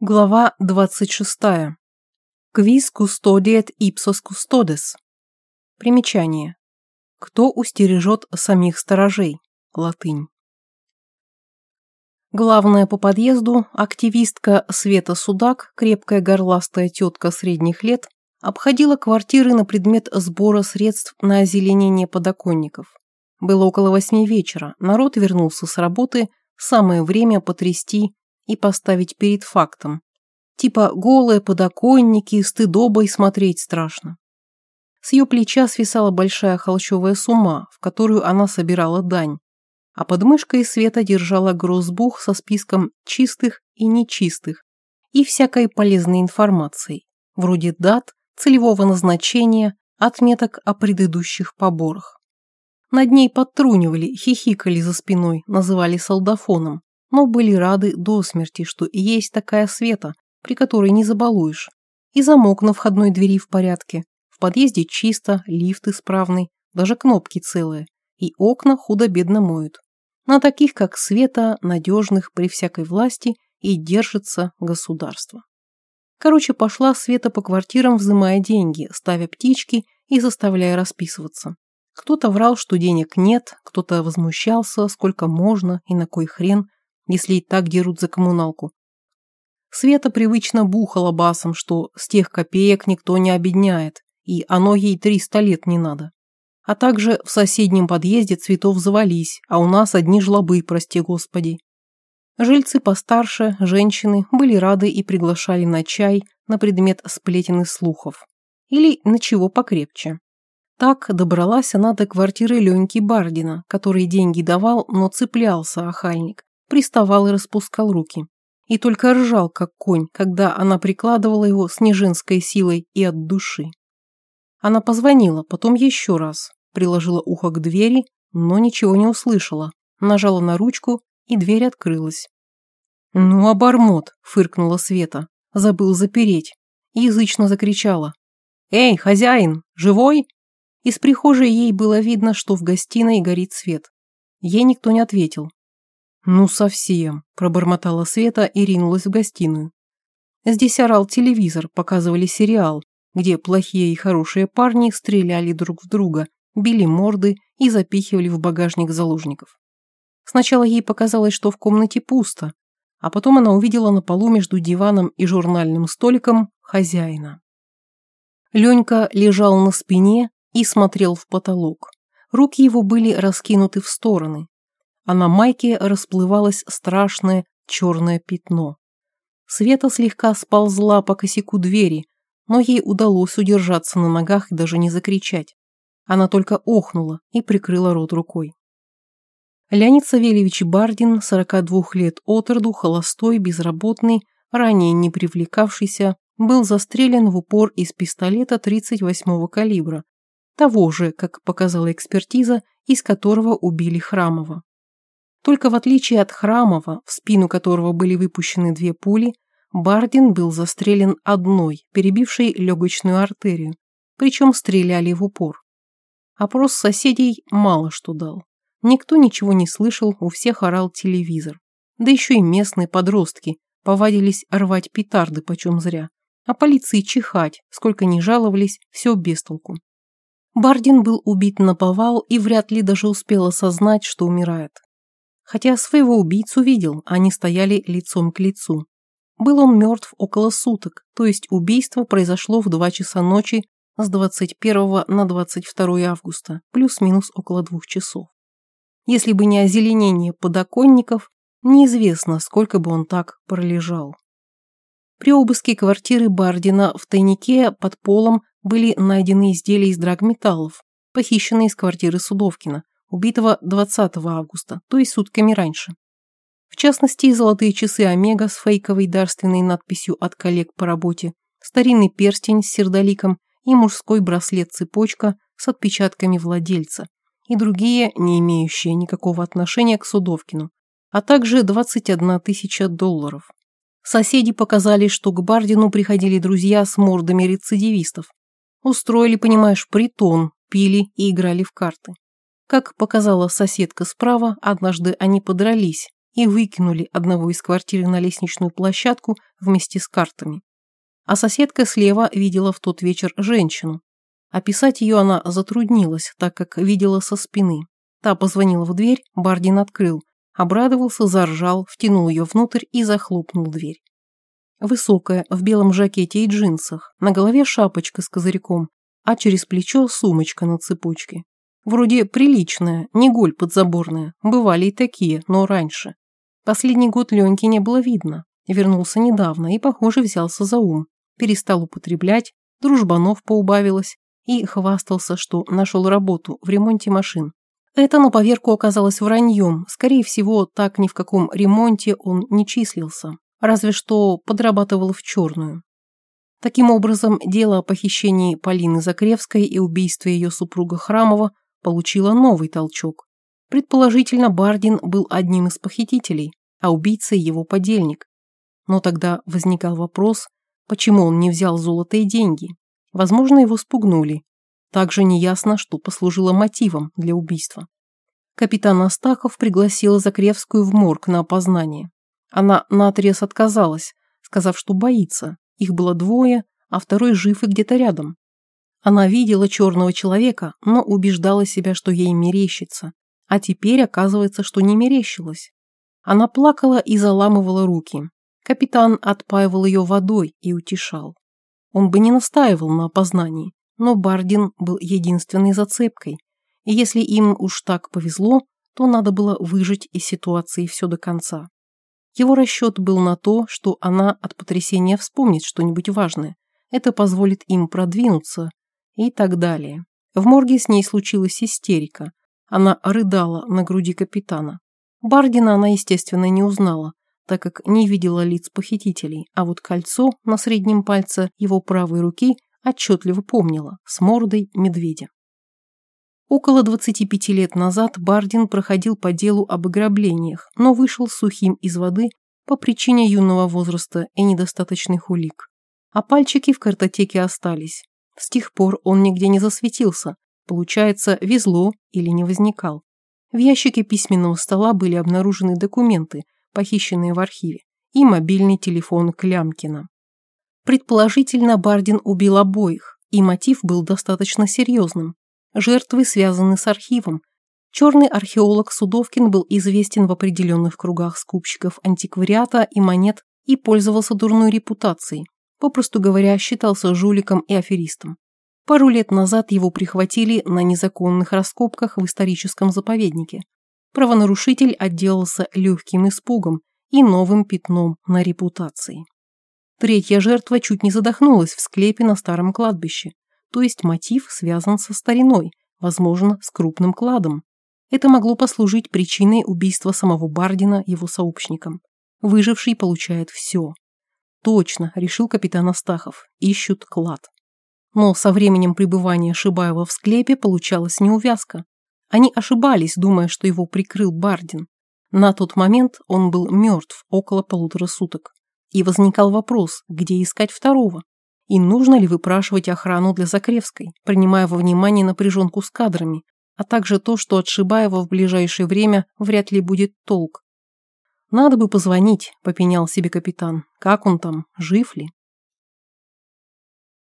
Глава 26. Квиз кустодиет ипсос кустодес. Примечание. Кто устережет самих сторожей? Латынь. Главная по подъезду, активистка Света Судак, крепкая горластая тетка средних лет, обходила квартиры на предмет сбора средств на озеленение подоконников. Было около восьми вечера, народ вернулся с работы, самое время потрясти и поставить перед фактом. Типа голые подоконники, стыдобой смотреть страшно. С ее плеча свисала большая холщовая сума, в которую она собирала дань, а под мышкой Света держала грозбух со списком чистых и нечистых и всякой полезной информацией, вроде дат, целевого назначения, отметок о предыдущих поборах. Над ней подтрунивали, хихикали за спиной, называли солдафоном, но были рады до смерти, что есть такая Света, при которой не забалуешь. И замок на входной двери в порядке, в подъезде чисто, лифт исправный, даже кнопки целые, и окна худо-бедно моют. На таких, как Света, надежных при всякой власти и держится государство. Короче, пошла Света по квартирам, взимая деньги, ставя птички и заставляя расписываться. Кто-то врал, что денег нет, кто-то возмущался, сколько можно и на кой хрен, если и так дерут за коммуналку. Света привычно бухала басом, что с тех копеек никто не обедняет, и оно ей триста лет не надо. А также в соседнем подъезде цветов завались, а у нас одни жлобы, прости господи. Жильцы постарше, женщины, были рады и приглашали на чай на предмет сплетен и слухов. Или на чего покрепче. Так добралась она до квартиры Леньки Бардина, который деньги давал, но цеплялся охальник приставал и распускал руки. И только ржал, как конь, когда она прикладывала его с неженской силой и от души. Она позвонила, потом еще раз, приложила ухо к двери, но ничего не услышала, нажала на ручку, и дверь открылась. «Ну, обормот!» – фыркнула Света. Забыл запереть. Язычно закричала. «Эй, хозяин, живой?» Из прихожей ей было видно, что в гостиной горит свет. Ей никто не ответил. «Ну совсем», – пробормотала Света и ринулась в гостиную. Здесь орал телевизор, показывали сериал, где плохие и хорошие парни стреляли друг в друга, били морды и запихивали в багажник заложников. Сначала ей показалось, что в комнате пусто, а потом она увидела на полу между диваном и журнальным столиком хозяина. Ленька лежал на спине и смотрел в потолок. Руки его были раскинуты в стороны, а на майке расплывалось страшное черное пятно. Света слегка сползла по косяку двери, но ей удалось удержаться на ногах и даже не закричать. Она только охнула и прикрыла рот рукой. Леонид Савельевич Бардин, 42 лет от роду, холостой, безработный, ранее не привлекавшийся, был застрелен в упор из пистолета 38-го калибра, того же, как показала экспертиза, из которого убили Храмова. Только в отличие от Храмова, в спину которого были выпущены две пули, Бардин был застрелен одной, перебившей легочную артерию, причем стреляли в упор. Опрос соседей мало что дал. Никто ничего не слышал, у всех орал телевизор. Да еще и местные подростки повадились рвать петарды почем зря. А полиции чихать, сколько ни жаловались, все без толку. Бардин был убит на повал и вряд ли даже успел осознать, что умирает хотя своего убийцу видел, они стояли лицом к лицу. Был он мертв около суток, то есть убийство произошло в 2 часа ночи с 21 на 22 августа, плюс-минус около двух часов. Если бы не озеленение подоконников, неизвестно, сколько бы он так пролежал. При обыске квартиры Бардина в тайнике под полом были найдены изделия из драгметаллов, похищенные из квартиры Судовкина, убитого 20 августа, то есть сутками раньше. В частности, золотые часы Омега с фейковой дарственной надписью от коллег по работе, старинный перстень с сердоликом и мужской браслет-цепочка с отпечатками владельца и другие, не имеющие никакого отношения к Судовкину, а также 21 тысяча долларов. Соседи показали, что к Бардину приходили друзья с мордами рецидивистов. Устроили, понимаешь, притон, пили и играли в карты. Как показала соседка справа, однажды они подрались, и выкинули одного из квартир на лестничную площадку вместе с картами. А соседка слева видела в тот вечер женщину. Описать ее она затруднилась, так как видела со спины. Та позвонила в дверь, Бардин открыл, обрадовался, заржал, втянул ее внутрь и захлопнул дверь. Высокая, в белом жакете и джинсах, на голове шапочка с козырьком, а через плечо сумочка на цепочке. Вроде приличная, не голь подзаборная, бывали и такие, но раньше. Последний год Леньки не было видно, вернулся недавно и, похоже, взялся за ум, перестал употреблять, дружбанов поубавилось и хвастался, что нашел работу в ремонте машин. Это на поверку оказалось враньем, скорее всего, так ни в каком ремонте он не числился разве что подрабатывал в черную. Таким образом, дело о похищении Полины Закревской и убийстве ее супруга Храмова получило новый толчок. Предположительно, Бардин был одним из похитителей, а убийца его подельник. Но тогда возникал вопрос, почему он не взял золото и деньги. Возможно, его спугнули. Также неясно, что послужило мотивом для убийства. Капитан Астахов пригласил Закревскую в морг на опознание. Она наотрез отказалась, сказав, что боится. Их было двое, а второй жив и где-то рядом. Она видела черного человека, но убеждала себя, что ей мерещится. А теперь оказывается, что не мерещилось. Она плакала и заламывала руки. Капитан отпаивал ее водой и утешал. Он бы не настаивал на опознании, но Бардин был единственной зацепкой. И если им уж так повезло, то надо было выжить из ситуации все до конца. Его расчет был на то, что она от потрясения вспомнит что-нибудь важное. Это позволит им продвинуться и так далее. В морге с ней случилась истерика. Она рыдала на груди капитана. Бардина она, естественно, не узнала, так как не видела лиц похитителей, а вот кольцо на среднем пальце его правой руки отчетливо помнила, с мордой медведя. Около 25 лет назад Бардин проходил по делу об ограблениях, но вышел сухим из воды по причине юного возраста и недостаточных улик. А пальчики в картотеке остались. С тех пор он нигде не засветился. Получается, везло или не возникал. В ящике письменного стола были обнаружены документы, похищенные в архиве, и мобильный телефон Клямкина. Предположительно, Бардин убил обоих, и мотив был достаточно серьезным. Жертвы связаны с архивом. Черный археолог Судовкин был известен в определенных кругах скупщиков антиквариата и монет и пользовался дурной репутацией. Попросту говоря, считался жуликом и аферистом. Пару лет назад его прихватили на незаконных раскопках в историческом заповеднике. Правонарушитель отделался легким испугом и новым пятном на репутации. Третья жертва чуть не задохнулась в склепе на старом кладбище то есть мотив связан со стариной, возможно, с крупным кладом. Это могло послужить причиной убийства самого Бардина его сообщникам. Выживший получает все. Точно, решил капитан Астахов, ищут клад. Но со временем пребывания Шибаева в склепе получалась неувязка. Они ошибались, думая, что его прикрыл Бардин. На тот момент он был мертв около полутора суток. И возникал вопрос, где искать второго. И нужно ли выпрашивать охрану для Закревской, принимая во внимание напряженку с кадрами, а также то, что от Шибаева в ближайшее время вряд ли будет толк. «Надо бы позвонить», – попенял себе капитан. «Как он там? Жив ли?»